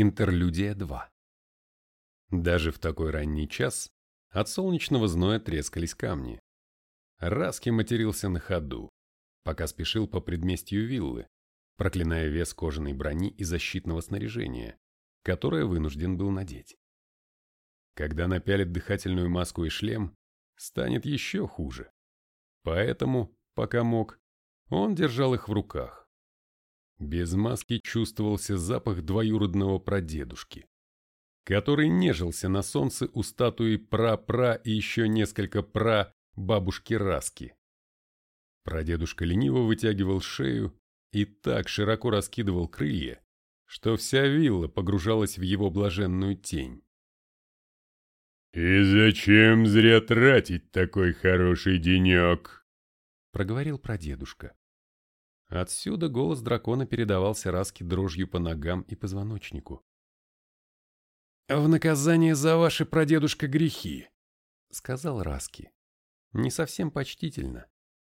Интерлюдия 2 Даже в такой ранний час от солнечного зноя трескались камни. Раски матерился на ходу, пока спешил по предместью виллы, проклиная вес кожаной брони и защитного снаряжения, которое вынужден был надеть. Когда напялит дыхательную маску и шлем, станет еще хуже. Поэтому, пока мог, он держал их в руках. Без маски чувствовался запах двоюродного прадедушки, который нежился на солнце у статуи пра-пра и еще несколько пра бабушки Раски. Прадедушка лениво вытягивал шею и так широко раскидывал крылья, что вся вилла погружалась в его блаженную тень. «И зачем зря тратить такой хороший денек?» — проговорил прадедушка. Отсюда голос дракона передавался Раске дрожью по ногам и позвоночнику. «В наказание за ваши прадедушка грехи», — сказал Раски. Не совсем почтительно,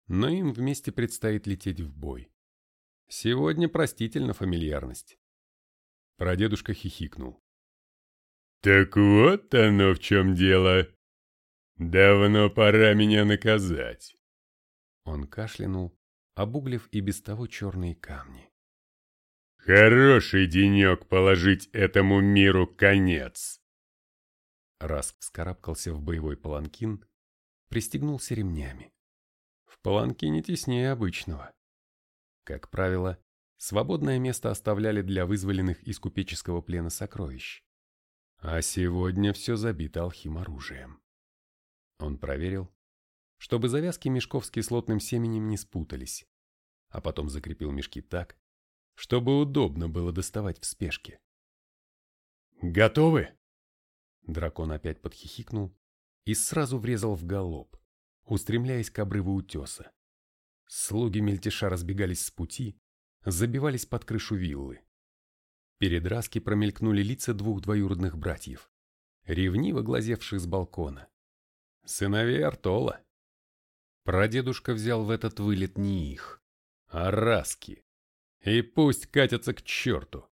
но им вместе предстоит лететь в бой. Сегодня простительна фамильярность. Прадедушка хихикнул. «Так вот оно в чем дело. Давно пора меня наказать». Он кашлянул, обуглив и без того черные камни. «Хороший денек положить этому миру конец!» Раск вскарабкался в боевой паланкин, пристегнулся ремнями. В паланкине теснее обычного. Как правило, свободное место оставляли для вызволенных из купеческого плена сокровищ. А сегодня все забито алхим-оружием. Он проверил, чтобы завязки мешков с кислотным семенем не спутались, а потом закрепил мешки так, чтобы удобно было доставать в спешке. «Готовы?» Дракон опять подхихикнул и сразу врезал в галоп, устремляясь к обрыву утеса. Слуги мельтеша разбегались с пути, забивались под крышу виллы. Перед Раски промелькнули лица двух двоюродных братьев, ревниво глазевших с балкона. Сыновей Артола. Прадедушка взял в этот вылет не их, а раски. И пусть катятся к черту.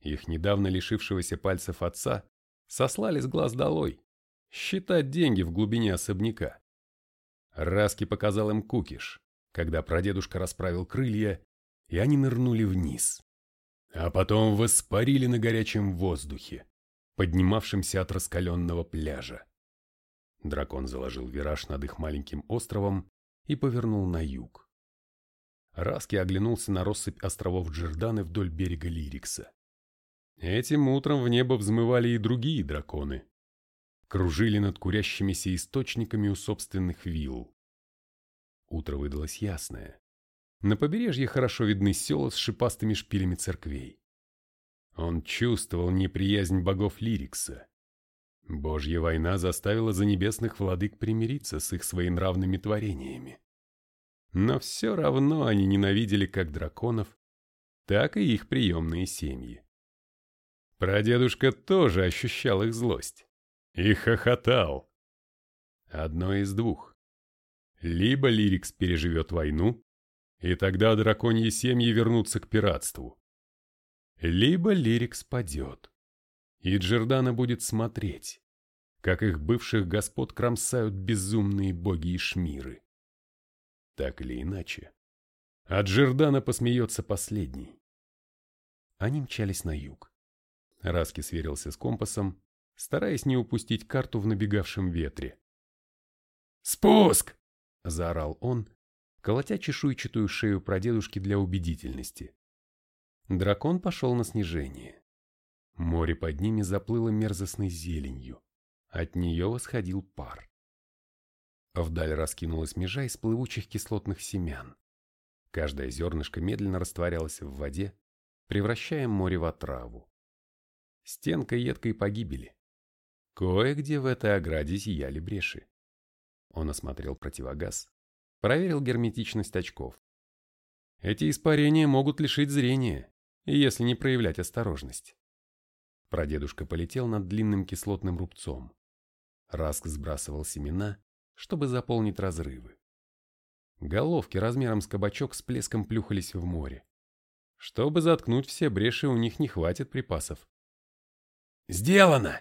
Их недавно лишившегося пальцев отца сослали с глаз долой, считать деньги в глубине особняка. Раски показал им кукиш, когда прадедушка расправил крылья, и они нырнули вниз. А потом воспарили на горячем воздухе, поднимавшемся от раскаленного пляжа. Дракон заложил вираж над их маленьким островом и повернул на юг. Раски оглянулся на россыпь островов Джорданы вдоль берега Лирикса. Этим утром в небо взмывали и другие драконы. Кружили над курящимися источниками у собственных вилл. Утро выдалось ясное. На побережье хорошо видны села с шипастыми шпилями церквей. Он чувствовал неприязнь богов Лирикса. Божья война заставила занебесных владык примириться с их своенравными творениями. Но все равно они ненавидели как драконов, так и их приемные семьи. Прадедушка тоже ощущал их злость и хохотал. Одно из двух. Либо Лирикс переживет войну, и тогда драконьи семьи вернутся к пиратству. Либо Лирикс падет и Джордана будет смотреть, как их бывших господ кромсают безумные боги и шмиры. Так или иначе, а Джордана посмеется последний. Они мчались на юг. Раски сверился с компасом, стараясь не упустить карту в набегавшем ветре. «Спуск!» — заорал он, колотя чешуйчатую шею прадедушки для убедительности. Дракон пошел на снижение. Море под ними заплыло мерзостной зеленью. От нее восходил пар. Вдаль раскинулась межа из плывучих кислотных семян. Каждое зернышко медленно растворялось в воде, превращая море в отраву. Стенка едкой погибели. Кое-где в этой ограде зияли бреши. Он осмотрел противогаз, проверил герметичность очков. Эти испарения могут лишить зрения, если не проявлять осторожность. Прадедушка полетел над длинным кислотным рубцом. Раск сбрасывал семена, чтобы заполнить разрывы. Головки размером с кабачок с плеском плюхались в море. Чтобы заткнуть все бреши, у них не хватит припасов. Сделано!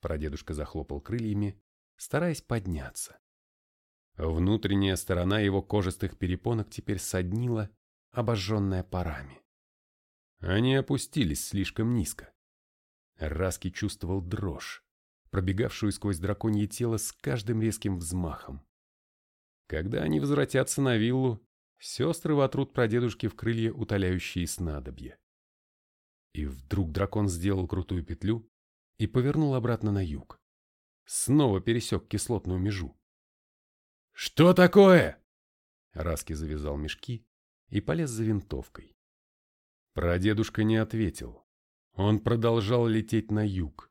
Прадедушка захлопал крыльями, стараясь подняться. Внутренняя сторона его кожистых перепонок теперь соднила, обожженная парами. Они опустились слишком низко. Раски чувствовал дрожь, пробегавшую сквозь драконье тело с каждым резким взмахом. Когда они возвратятся на виллу, сестры вотрут прадедушке в крылья утоляющие снадобья. И вдруг дракон сделал крутую петлю и повернул обратно на юг. Снова пересек кислотную межу. «Что такое?» Раски завязал мешки и полез за винтовкой. Прадедушка не ответил. Он продолжал лететь на юг,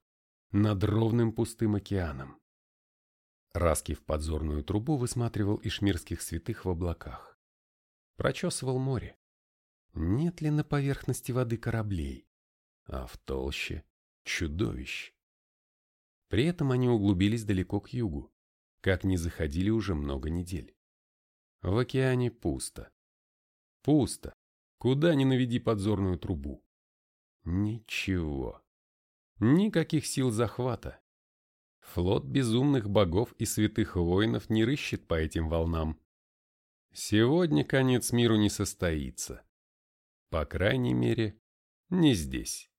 над ровным пустым океаном. Раски в подзорную трубу высматривал ишмирских святых в облаках. Прочесывал море. Нет ли на поверхности воды кораблей, а в толще чудовищ? При этом они углубились далеко к югу, как не заходили уже много недель. В океане пусто. Пусто. Куда ни наведи подзорную трубу. Ничего. Никаких сил захвата. Флот безумных богов и святых воинов не рыщет по этим волнам. Сегодня конец миру не состоится. По крайней мере, не здесь.